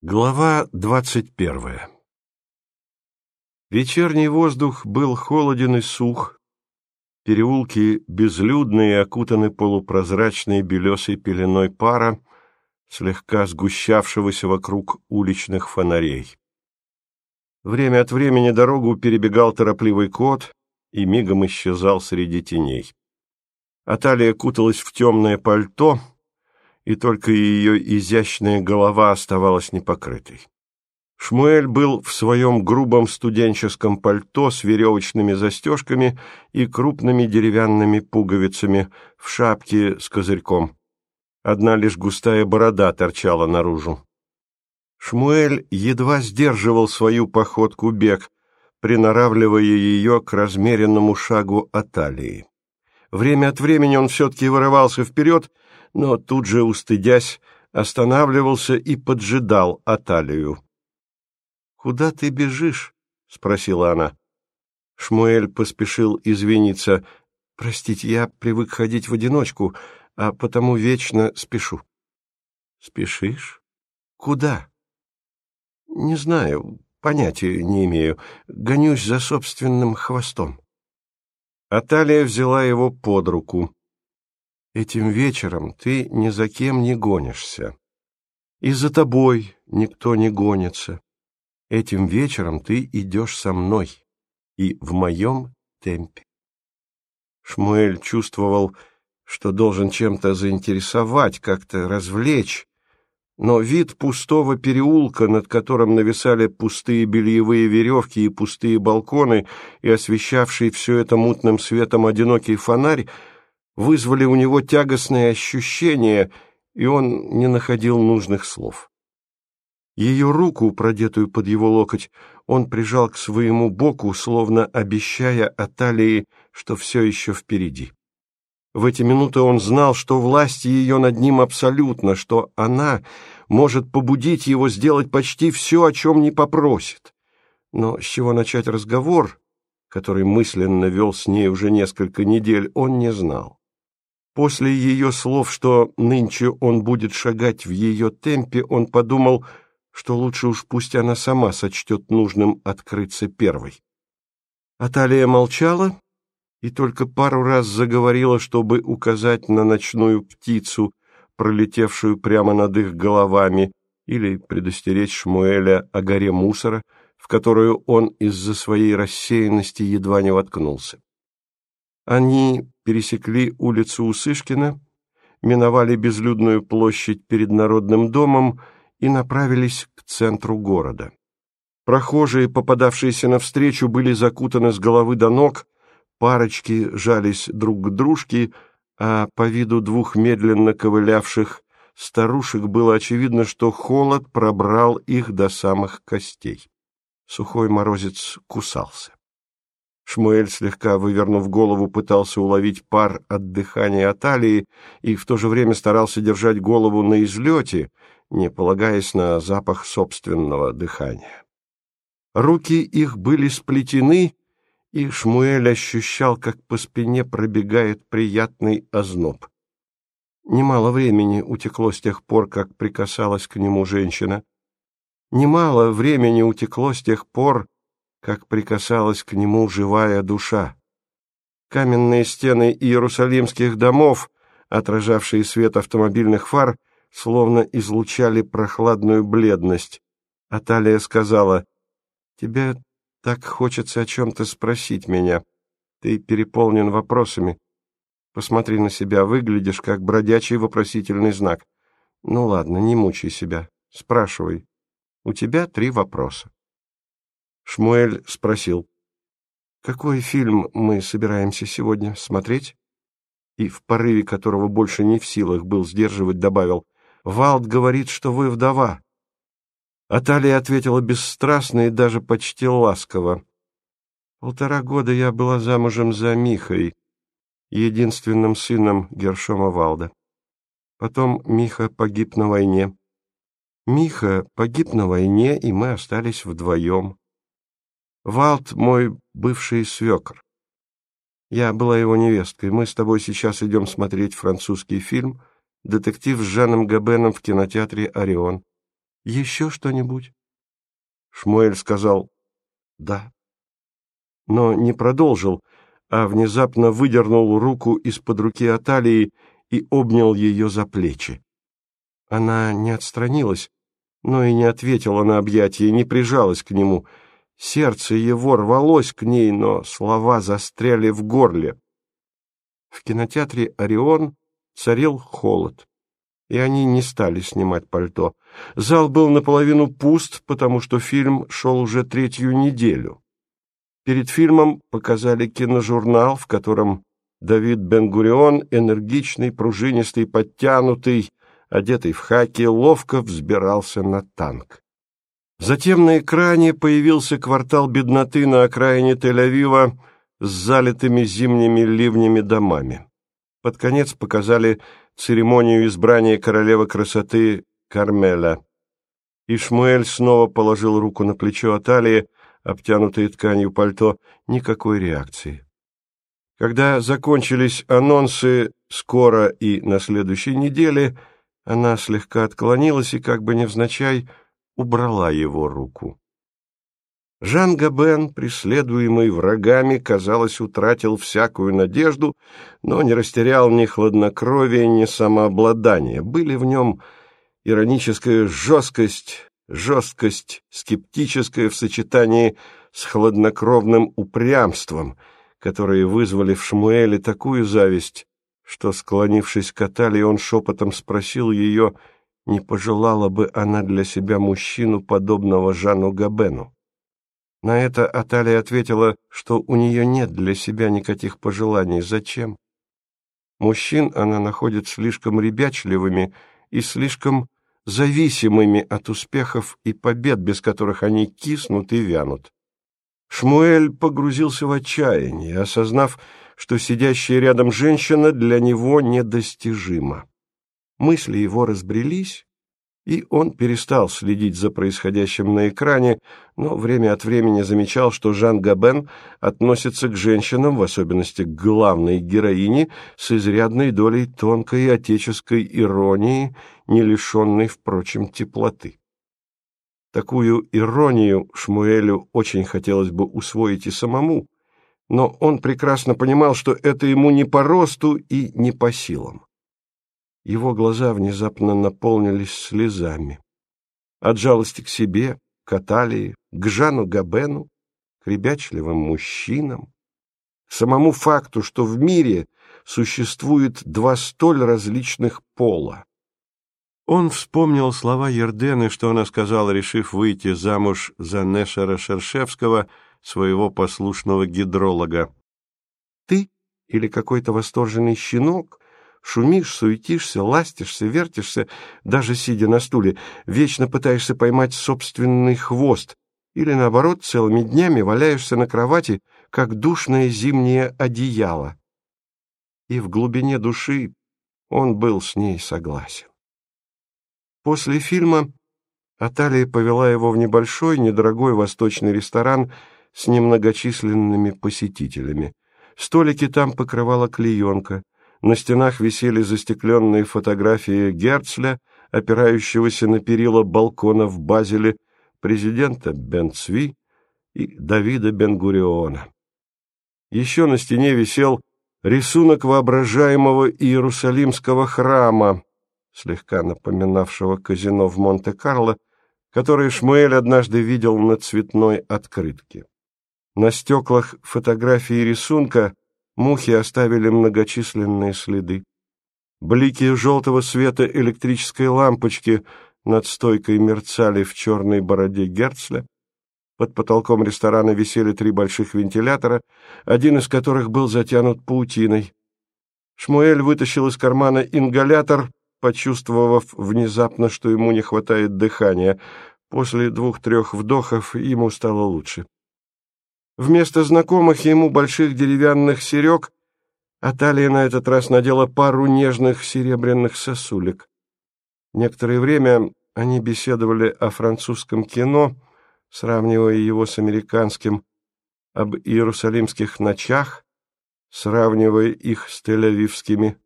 Глава двадцать первая Вечерний воздух был холоден и сух, переулки безлюдные и окутаны полупрозрачной белесой пеленой пара, слегка сгущавшегося вокруг уличных фонарей. Время от времени дорогу перебегал торопливый кот и мигом исчезал среди теней. Аталия куталась в темное пальто — и только ее изящная голова оставалась непокрытой. Шмуэль был в своем грубом студенческом пальто с веревочными застежками и крупными деревянными пуговицами, в шапке с козырьком. Одна лишь густая борода торчала наружу. Шмуэль едва сдерживал свою походку бег, приноравливая ее к размеренному шагу Аталии. Время от времени он все-таки вырывался вперед но тут же, устыдясь, останавливался и поджидал Аталию. «Куда ты бежишь?» — спросила она. Шмуэль поспешил извиниться. «Простите, я привык ходить в одиночку, а потому вечно спешу». «Спешишь? Куда?» «Не знаю, понятия не имею. Гонюсь за собственным хвостом». Аталия взяла его под руку. Этим вечером ты ни за кем не гонишься. И за тобой никто не гонится. Этим вечером ты идешь со мной и в моем темпе. Шмуэль чувствовал, что должен чем-то заинтересовать, как-то развлечь, но вид пустого переулка, над которым нависали пустые бельевые веревки и пустые балконы, и освещавший все это мутным светом одинокий фонарь, вызвали у него тягостные ощущения, и он не находил нужных слов. Ее руку, продетую под его локоть, он прижал к своему боку, словно обещая Аталии, что все еще впереди. В эти минуты он знал, что власть ее над ним абсолютно, что она может побудить его сделать почти все, о чем не попросит. Но с чего начать разговор, который мысленно вел с ней уже несколько недель, он не знал. После ее слов, что нынче он будет шагать в ее темпе, он подумал, что лучше уж пусть она сама сочтет нужным открыться первой. Аталия молчала и только пару раз заговорила, чтобы указать на ночную птицу, пролетевшую прямо над их головами, или предостеречь Шмуэля о горе мусора, в которую он из-за своей рассеянности едва не воткнулся. Они пересекли улицу Усышкина, миновали безлюдную площадь перед Народным домом и направились к центру города. Прохожие, попадавшиеся навстречу, были закутаны с головы до ног, парочки жались друг к дружке, а по виду двух медленно ковылявших старушек было очевидно, что холод пробрал их до самых костей. Сухой морозец кусался. Шмуэль, слегка вывернув голову, пытался уловить пар от дыхания Аталии и в то же время старался держать голову на излете, не полагаясь на запах собственного дыхания. Руки их были сплетены, и Шмуэль ощущал, как по спине пробегает приятный озноб. Немало времени утекло с тех пор, как прикасалась к нему женщина. Немало времени утекло с тех пор, как прикасалась к нему живая душа. Каменные стены иерусалимских домов, отражавшие свет автомобильных фар, словно излучали прохладную бледность. Аталия сказала, «Тебе так хочется о чем-то спросить меня. Ты переполнен вопросами. Посмотри на себя, выглядишь как бродячий вопросительный знак. Ну ладно, не мучай себя. Спрашивай. У тебя три вопроса. Шмуэль спросил, «Какой фильм мы собираемся сегодня смотреть?» И в порыве которого больше не в силах был сдерживать, добавил, «Валд говорит, что вы вдова». Аталия ответила бесстрастно и даже почти ласково. «Полтора года я была замужем за Михой, единственным сыном Гершома Валда. Потом Миха погиб на войне. Миха погиб на войне, и мы остались вдвоем. Валт — мой бывший свекр. Я была его невесткой. Мы с тобой сейчас идем смотреть французский фильм «Детектив с Жаном Габеном» в кинотеатре «Орион». Еще что-нибудь? Шмуэль сказал «да», но не продолжил, а внезапно выдернул руку из-под руки Аталии и обнял ее за плечи. Она не отстранилась, но и не ответила на объятие, не прижалась к нему. Сердце его рвалось к ней, но слова застряли в горле. В кинотеатре «Орион» царил холод, и они не стали снимать пальто. Зал был наполовину пуст, потому что фильм шел уже третью неделю. Перед фильмом показали киножурнал, в котором Давид Бен-Гурион, энергичный, пружинистый, подтянутый, одетый в хаки, ловко взбирался на танк. Затем на экране появился квартал бедноты на окраине Тель-Авива с залитыми зимними ливнями домами. Под конец показали церемонию избрания королевы красоты Кармеля. Ишмуэль снова положил руку на плечо Аталии, обтянутой тканью пальто, никакой реакции. Когда закончились анонсы «Скоро» и «На следующей неделе», она слегка отклонилась и, как бы невзначай, убрала его руку. Жан Габен, преследуемый врагами, казалось, утратил всякую надежду, но не растерял ни хладнокровия, ни самообладания. Были в нем ироническая жесткость, жесткость скептическая в сочетании с хладнокровным упрямством, которые вызвали в Шмуэле такую зависть, что, склонившись к Аталии, он шепотом спросил ее, не пожелала бы она для себя мужчину, подобного Жану Габену. На это Аталия ответила, что у нее нет для себя никаких пожеланий. Зачем? Мужчин она находит слишком ребячливыми и слишком зависимыми от успехов и побед, без которых они киснут и вянут. Шмуэль погрузился в отчаяние, осознав, что сидящая рядом женщина для него недостижима. Мысли его разбрелись, и он перестал следить за происходящим на экране, но время от времени замечал, что Жан Габен относится к женщинам, в особенности к главной героине, с изрядной долей тонкой отеческой иронии, не лишенной, впрочем, теплоты. Такую иронию Шмуэлю очень хотелось бы усвоить и самому, но он прекрасно понимал, что это ему не по росту и не по силам. Его глаза внезапно наполнились слезами. От жалости к себе, к Аталии, к Жану Габену, к ребячливым мужчинам, самому факту, что в мире существует два столь различных пола. Он вспомнил слова Ердены, что она сказала, решив выйти замуж за Нешера Шершевского, своего послушного гидролога. «Ты или какой-то восторженный щенок Шумишь, суетишься, ластишься, вертишься, даже сидя на стуле, вечно пытаешься поймать собственный хвост, или, наоборот, целыми днями валяешься на кровати, как душное зимнее одеяло. И в глубине души он был с ней согласен. После фильма Аталия повела его в небольшой, недорогой восточный ресторан с немногочисленными посетителями. Столики там покрывала клеенка — на стенах висели застекленные фотографии Герцля, опирающегося на перила балкона в Базеле, президента Бенцви и Давида Бенгуриона. Еще на стене висел рисунок воображаемого Иерусалимского храма, слегка напоминавшего казино в Монте-Карло, который Шмуэль однажды видел на цветной открытке. На стеклах фотографии рисунка Мухи оставили многочисленные следы. Блики желтого света электрической лампочки над стойкой мерцали в черной бороде Герцля. Под потолком ресторана висели три больших вентилятора, один из которых был затянут паутиной. Шмуэль вытащил из кармана ингалятор, почувствовав внезапно, что ему не хватает дыхания. После двух-трех вдохов ему стало лучше. Вместо знакомых ему больших деревянных серег Аталия на этот раз надела пару нежных серебряных сосулек. Некоторое время они беседовали о французском кино, сравнивая его с американским, об иерусалимских ночах, сравнивая их с тель-авивскими.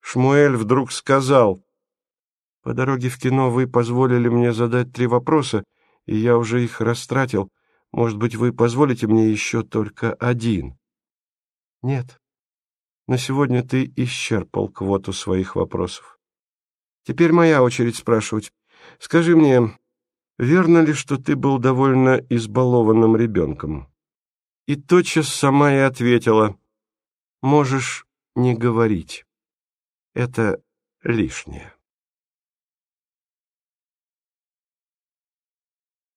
Шмуэль вдруг сказал, По дороге в кино вы позволили мне задать три вопроса, и я уже их растратил. Может быть, вы позволите мне еще только один? Нет. На сегодня ты исчерпал квоту своих вопросов. Теперь моя очередь спрашивать. Скажи мне, верно ли, что ты был довольно избалованным ребенком? И тотчас сама и ответила. Можешь не говорить. Это лишнее.